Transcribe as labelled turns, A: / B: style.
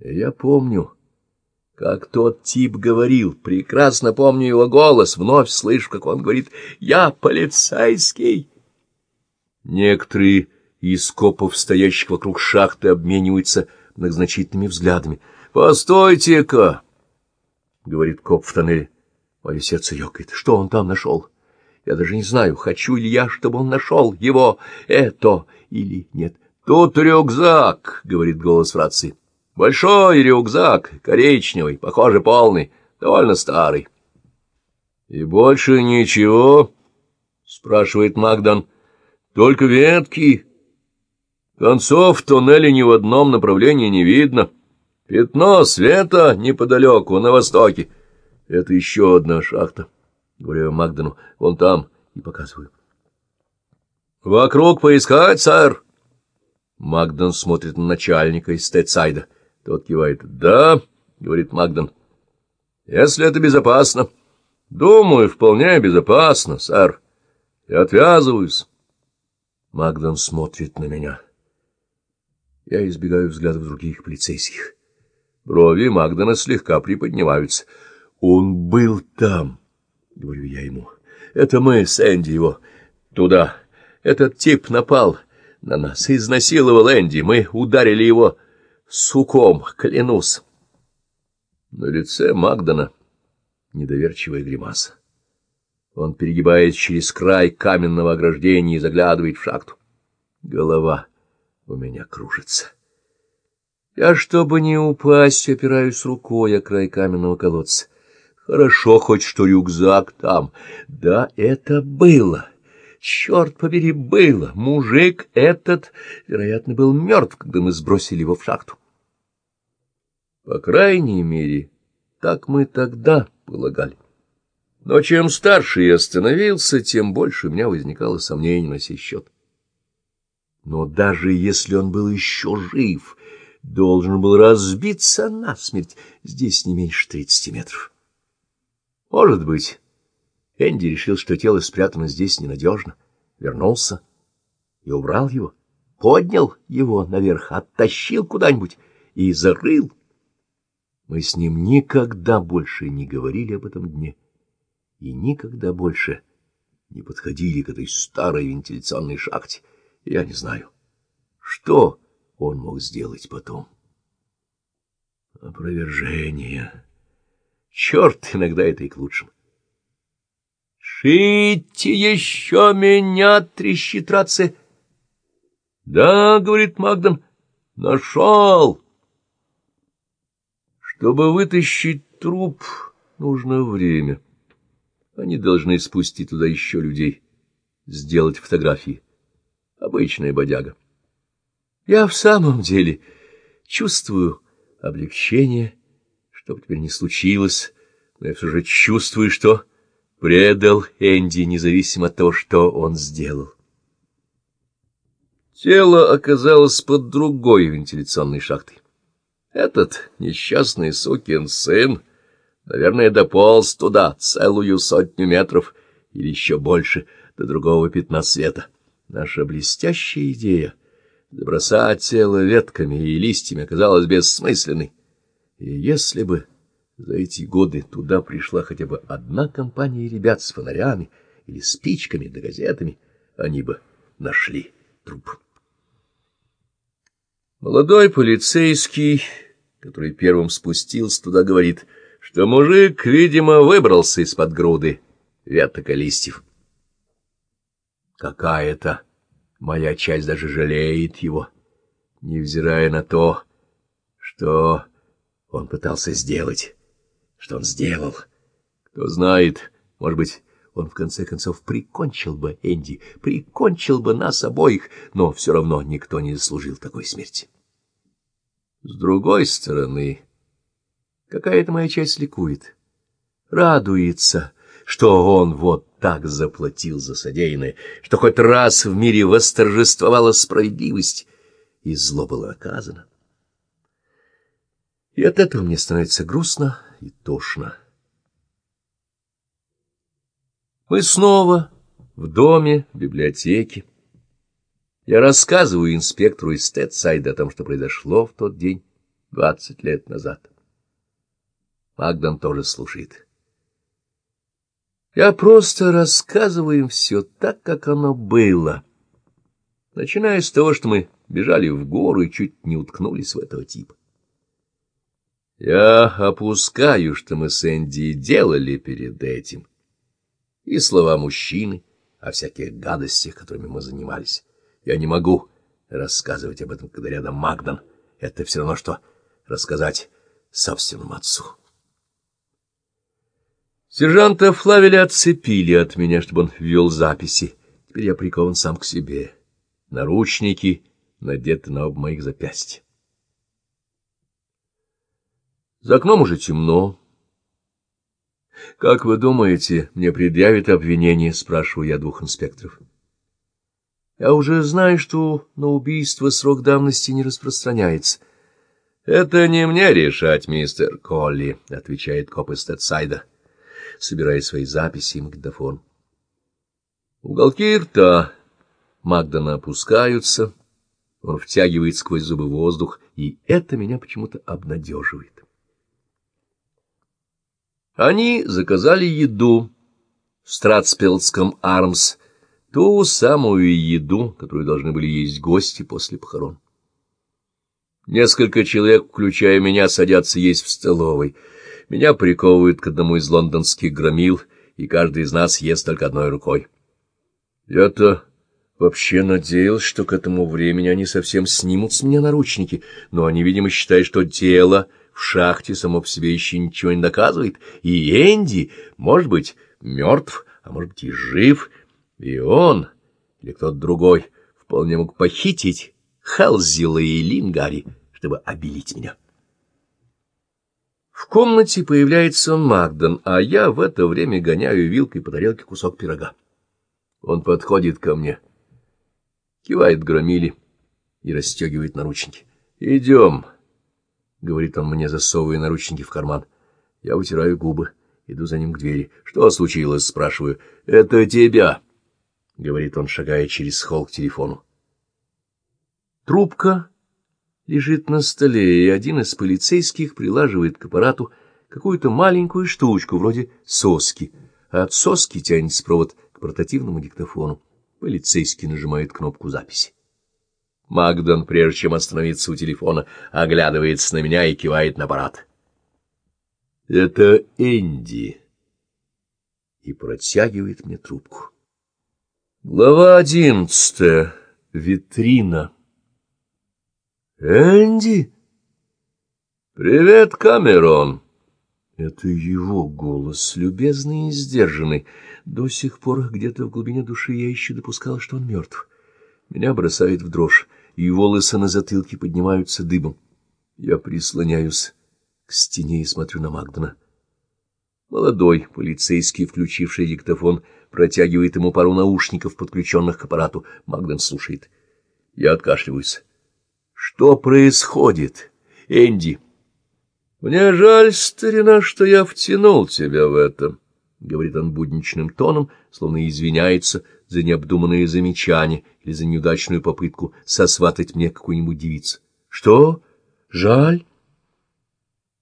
A: Я помню, как тот тип говорил, прекрасно помню его голос, вновь слышу, как он говорит «Я полицейский». Некоторые из копов, стоящих вокруг шахты, обмениваются многозначительными взглядами. «Постойте-ка!» — говорит коп в тоннеле. Мое сердце ёкает. Что он там нашел? Я даже не знаю, хочу ли я, чтобы он нашел его, это или нет. «Тут рюкзак!» — говорит голос в рации. «Большой рюкзак, коричневый, похоже, полный, довольно старый». «И больше ничего?» — спрашивает Магдан. «Только ветки. Концов туннеля ни в одном направлении не видно. Пятно света неподалеку, на востоке. Это еще одна шахта». Говорю Магдану, вон там, и показываю. «Вокруг поискать, сэр!» Магдан смотрит на начальника из Стэтсайда. Тот кивает. «Да», — говорит Магдан, — «если это безопасно». «Думаю, вполне безопасно, сэр. Я отвязываюсь». Магдан смотрит на меня. Я избегаю взглядов других полицейских. Брови Магдана слегка приподнимаются. «Он был там», — говорю я ему. «Это мы, Сэнди, его туда. Этот тип напал» на нас. Изнасиловал Энди. Мы ударили его суком, клянусь. На лице Магдана недоверчивая гримаса. Он перегибает через край каменного ограждения и заглядывает в шахту. Голова у меня кружится. Я, чтобы не упасть, опираюсь рукой о край каменного колодца. Хорошо хоть, что рюкзак там. Да, это было. Черт побери, было. Мужик этот, вероятно, был мертв, когда мы сбросили его в шахту. По крайней мере, так мы тогда полагали. Но чем старше я становился, тем больше у меня возникало сомнений на сей счет. Но даже если он был еще жив, должен был разбиться насмерть здесь не меньше тридцати метров. Может быть... Энди решил, что тело спрятано здесь ненадежно, вернулся и убрал его, поднял его наверх, оттащил куда-нибудь и зарыл. Мы с ним никогда больше не говорили об этом дне и никогда больше не подходили к этой старой вентиляционной шахте. Я не знаю, что он мог сделать потом. Опровержение. Черт, иногда это и к лучшему. «Шите еще меня!» — трещит рация. «Да», — говорит Магдан, — «нашел». Чтобы вытащить труп, нужно время. Они должны спустить туда еще людей, сделать фотографии. Обычная бодяга. Я в самом деле чувствую облегчение, что бы теперь не случилось, но я все же чувствую, что предал Энди, независимо от того, что он сделал. Тело оказалось под другой вентиляционной шахтой. Этот несчастный сукин сын, наверное, дополз туда целую сотню метров или еще больше до другого пятна света. Наша блестящая идея — забросать тело ветками и листьями оказалась бессмысленной. И если бы за эти годы туда пришла хотя бы одна компания ребят с фонарями или спичками да газетами, они бы нашли труп. Молодой полицейский, который первым спустился туда, говорит, что мужик, видимо, выбрался из-под груды веток и листьев. Какая-то моя часть даже жалеет его, невзирая на то, что он пытался сделать что он сделал. Кто знает, может быть, он в конце концов прикончил бы Энди, прикончил бы нас обоих, но все равно никто не заслужил такой смерти. С другой стороны, какая-то моя часть ликует, радуется, что он вот так заплатил за содеянное, что хоть раз в мире восторжествовала справедливость, и зло было наказано. И от этого мне становится грустно и тошно. Мы снова в доме, в библиотеке. Я рассказываю инспектору из Стэтсайда о том, что произошло в тот день, двадцать лет назад. Магдан тоже слушает. Я просто рассказываю им все так, как оно было, начиная с того, что мы бежали в гору и чуть не уткнулись в этого типа. Я опускаю, что мы с Энди делали перед этим, и слова мужчины о всяких гадостях, которыми мы занимались. Я не могу рассказывать об этом, когда рядом Магдан. Это все равно, что рассказать собственному отцу. Сержанта Флавеля отцепили от меня, чтобы он ввел записи. Теперь я прикован сам к себе. Наручники надеты на оба моих запястья. За окном уже темно. — Как вы думаете, мне предъявят обвинение? — спрашиваю я двух инспекторов. — Я уже знаю, что на убийство срок давности не распространяется. — Это не мне решать, мистер Колли, — отвечает коп из Тедсайда собирая свои записи и магнитофон. Уголки рта Магдана опускаются, он втягивает сквозь зубы воздух, и это меня почему-то обнадеживает. Они заказали еду в Стратспелдском Армс, ту самую еду, которую должны были есть гости после похорон. Несколько человек, включая меня, садятся есть в столовой — меня приковывают к одному из лондонских громил, и каждый из нас ест только одной рукой. Я-то вообще надеялся, что к этому времени они совсем снимут с меня наручники, но они, видимо, считают, что дело в шахте само по себе еще ничего не доказывает, и Энди, может быть, мертв, а может быть и жив, и он, или кто-то другой, вполне мог похитить Халзила и Лингари, чтобы обелить меня. В комнате появляется Магдан, а я в это время гоняю вилкой по тарелке кусок пирога. Он подходит ко мне, кивает громили и расстегивает наручники. «Идем», — говорит он мне, засовывая наручники в карман. Я вытираю губы, иду за ним к двери. «Что случилось?» — спрашиваю. «Это тебя», — говорит он, шагая через холл к телефону. Трубка лежит на столе, и один из полицейских прилаживает к аппарату какую-то маленькую штучку, вроде соски, а от соски тянется провод к портативному диктофону. Полицейский нажимает кнопку записи. Магдан, прежде чем остановиться у телефона, оглядывается на меня и кивает на аппарат. «Это Энди» и протягивает мне трубку. Глава одиннадцатая. Витрина. «Энди?» «Привет, Камерон!» Это его голос, любезный и сдержанный. До сих пор где-то в глубине души я еще допускал, что он мертв. Меня бросает в дрожь, и волосы на затылке поднимаются дыбом. Я прислоняюсь к стене и смотрю на Магдана. Молодой полицейский, включивший диктофон, протягивает ему пару наушников, подключенных к аппарату. Магдан слушает. Я откашливаюсь. Что происходит, Энди? Мне жаль, старина, что я втянул тебя в это, — говорит он будничным тоном, словно извиняется за необдуманные замечания или за неудачную попытку сосватать мне какую-нибудь девицу. — Что? Жаль?